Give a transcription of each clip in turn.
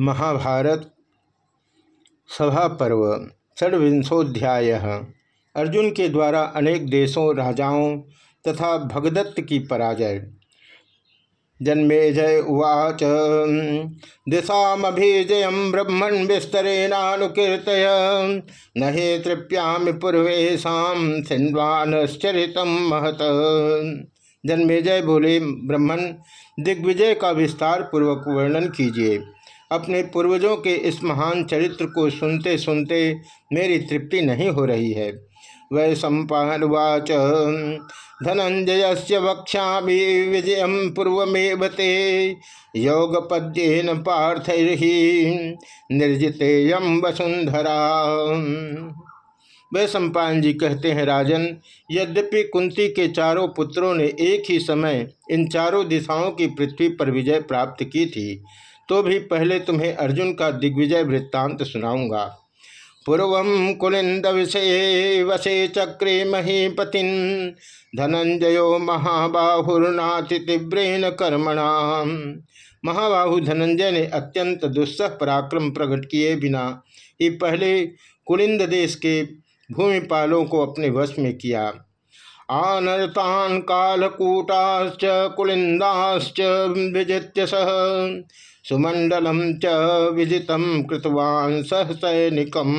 महाभारत सभा पर्व षड्विंशोध्याय अर्जुन के द्वारा अनेक देशों, राजाओं तथा भगदत्त की पराजय। जन्मे जय उवाच, दिशामभिजय ब्रह्मण विस्तरेणानुकीर्त न हे तृप्यामि पूर्वेशा सिन्वानश्चरित महत। जन्मेजय बोले ब्रह्मण दिग्विजय का विस्तार पूर्वक वर्णन कीजिए। अपने पूर्वजों के इस महान चरित्र को सुनते सुनते मेरी तृप्ति नहीं हो रही है। वै सम्पावाच धनंजय से वक्षा विजय पूर्वमेव ते। योगपद्येन पार्थ निर्जितेयम वसुंधरा वे सम्पान जी कहते हैं, राजन, यद्यपि कुंती के चारों पुत्रों ने एक ही समय इन चारों दिशाओं की पृथ्वी पर विजय प्राप्त की थी तो भी पहले तुम्हें अर्जुन का दिग्विजय वृत्तांत सुनाऊँगा। पूर्व कुलिंद विषय वसे चक्रे महीपति धनंजयो महाबाहुर्नाति तीव्रेन कर्मणा महाबाहु धनंजय ने अत्यंत दुस्सह पराक्रम प्रकट किए बिना ही पहले कुलिंद देश के भूमिपालों को अपने वश में किया। आनर्तान कालकूटाश्च कुलिंदाश्च विजित्य सह सुमंडलम च विदित कृतवान सह सैनिकम।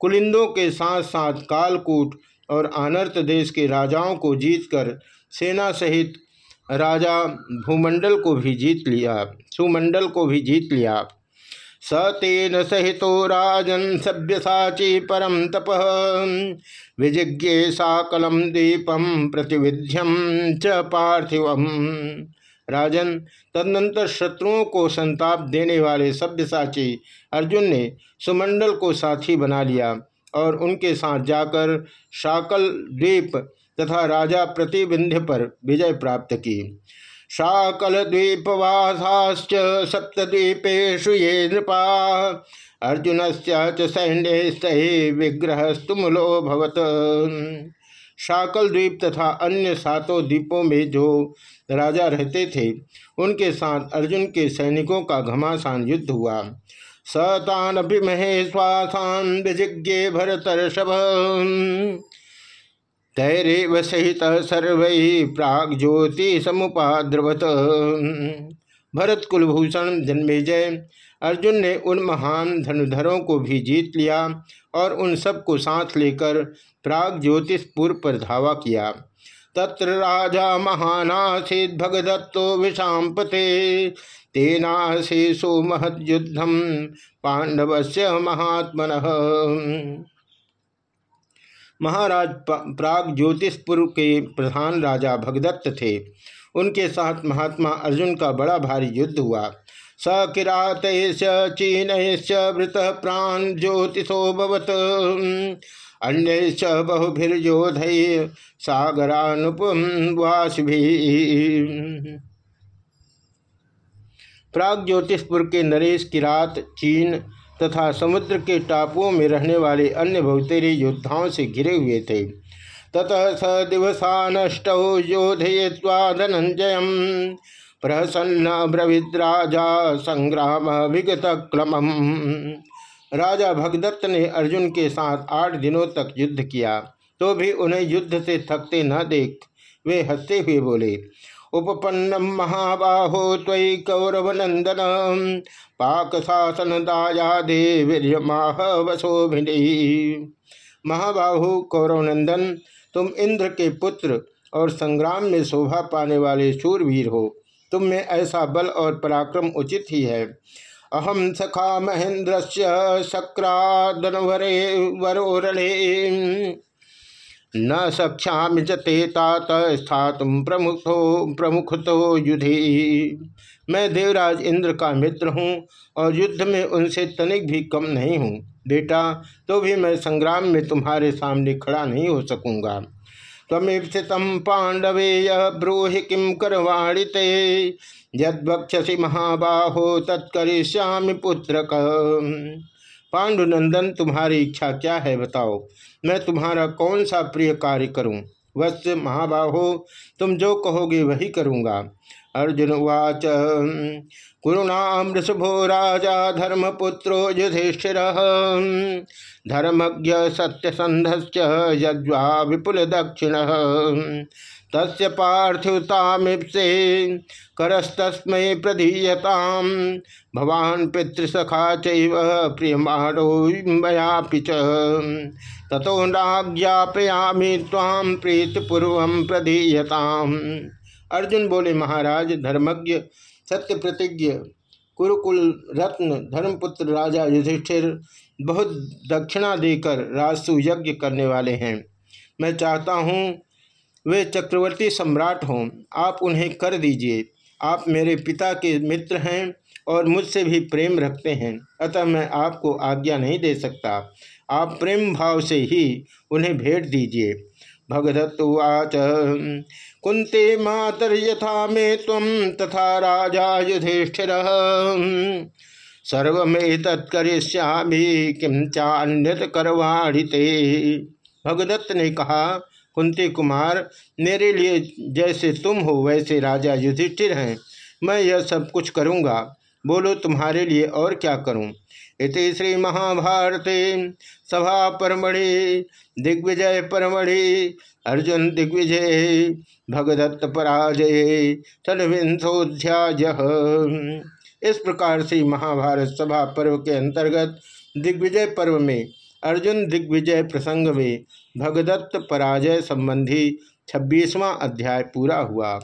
कुलिंदों के साथ साथ कालकूट और आनर्त देश के राजाओं को जीतकर सेना सहित राजा भूमंडल को भी जीत लिया। सुमंडल को भी जीत लिया। स तेन सहितो राजन सभ्यसाची परम तप। विजिज्ञे साकलम दीपम प्रतिविध्यम च पार्थिवम। राजन तदनंतर शत्रुओं को संताप देने वाले सभ्यसाची अर्जुन ने सुमंडल को साथी बना लिया और उनके साथ जाकर शाकल द्वीप तथा राजा प्रतिबिंध्य पर विजय प्राप्त की। शाकल द्वीपवासाश्च सप्तद्वीपेशु ये नृपा। अर्जुन से सैन्य विग्रह स्तुमलो भवत। शाकल द्वीप तथा अन्य सातों द्वीपों में जो राजा रहते थे, उनके साथ अर्जुन के सैनिकों का घमासान युद्ध हुआ। सतान अभिमहे श्वासान विजिज्ञे भरतर्षभ। तैरेव सहित सर्व प्राग ज्योति समुपाद्रवत। भरत कुलभूषण जन्मेजय। अर्जुन ने उन महान धनुधरों को भी जीत लिया और उन सबको साथ लेकर प्राग ज्योतिषपुर पर धावा किया। तत्र राजा महानासीद भगदत्तो विषापते तेनाशेषो महद्युद्धम पांडव से महात्मन। महाराज प्राग ज्योतिषपुर के प्रधान राजा भगदत्त थे। उनके साथ महात्मा अर्जुन का बड़ा भारी युद्ध हुआ। स किरात चीन वृत प्राण ज्योतिषो भवत। अन्य बहुभिर्योध भी प्राग ज्योतिषपुर के नरेश किरात चीन तथा समुद्र के टापुओं में रहने वाले अन्य बहुतेरे योद्धाओं से घिरे हुए थे। ततः स दिवसा नष्ट योधय्वा धनंजय प्रसन्न ब्रविद्राजा संग्राम विगत क्लमम। राजा भगदत्त ने अर्जुन के साथ आठ दिनों तक युद्ध किया तो भी उन्हें युद्ध से थकते न देख वे हँसते हुए बोले उपपन्नम महाबाहो त्वयि कौरव नंदन पाक शासन दायादे वीरमाह वसोभिनी महाबाहु कौरव नंदन तुम इंद्र के पुत्र और संग्राम में शोभा पाने वाले शूरवीर हो। तुम में ऐसा बल और पराक्रम उचित ही है। अहम सखा महेंद्र से शक्रादनवरे वरोरणे न सक्षा जते तात स्थात प्रमुखो प्रमुख तो युधि। मैं देवराज इंद्र का मित्र हूँ और युद्ध में उनसे तनिक भी कम नहीं हूँ। बेटा तो भी मैं संग्राम में तुम्हारे सामने खड़ा नहीं हो सकूँगा। तमीप्सित पांडवे ब्रूहि किम करवाणी ते यदक्षसी महाबाहो, तत्करिष्यामि पुत्र पांडुनंदन, तुम्हारी इच्छा क्या है बताओ। मैं तुम्हारा कौन सा प्रिय कार्य करूँ? वत्स महाबाहो, तुम जो कहोगे वही करूँगा। अर्जुन उवाच कुरुणाम ऋषभो राजा, धर्मपुत्रो युधिष्ठिर। धर्मज्ञ सत्यसंध यज्वा विपुल दक्षिण तस्य पार्थिवतामीप्से करस्तस्मै प्रधीयताम भवान पितृसखा चैव प्रियमाणो मयापि च। ततो नाज्ञापयामी ताम प्रीतपूर्व प्रधीयताम अर्जुन बोले, महाराज, धर्मज्ञ सत्य प्रतिज्ञ कुरुकुल रत्न, धर्मपुत्र राजा युधिष्ठिर बहुत दक्षिणा देकर राजसु यज्ञ करने वाले हैं। मैं चाहता हूँ वे चक्रवर्ती सम्राट हों। आप उन्हें कर दीजिए। आप मेरे पिता के मित्र हैं और मुझसे भी प्रेम रखते हैं। अतः मैं आपको आज्ञा नहीं दे सकता। आप प्रेम भाव से ही उन्हें भेंट दीजिए। भगदत्तवाच कुंते मातर यथा मे तम तथा राजा युधिष्ठिर। सर्वे तत्करिष्यामी किम चान्यत करवाणी भगदत्त ने कहा कुंती कुमार, मेरे लिए जैसे तुम हो वैसे राजा युधिष्ठिर हैं। मैं यह सब कुछ करूँगा। बोलो तुम्हारे लिए और क्या करूँ? इति श्री महाभारते सभा परमणि दिग्विजय परमणि अर्जुन दिग्विजय, भगदत्त पराजय षडविंशोध्याय इस प्रकार से महाभारत सभा पर्व के अंतर्गत दिग्विजय पर्व में अर्जुन दिग्विजय प्रसंग में भगदत्त पराजय संबंधी छब्बीसवां अध्याय पूरा हुआ।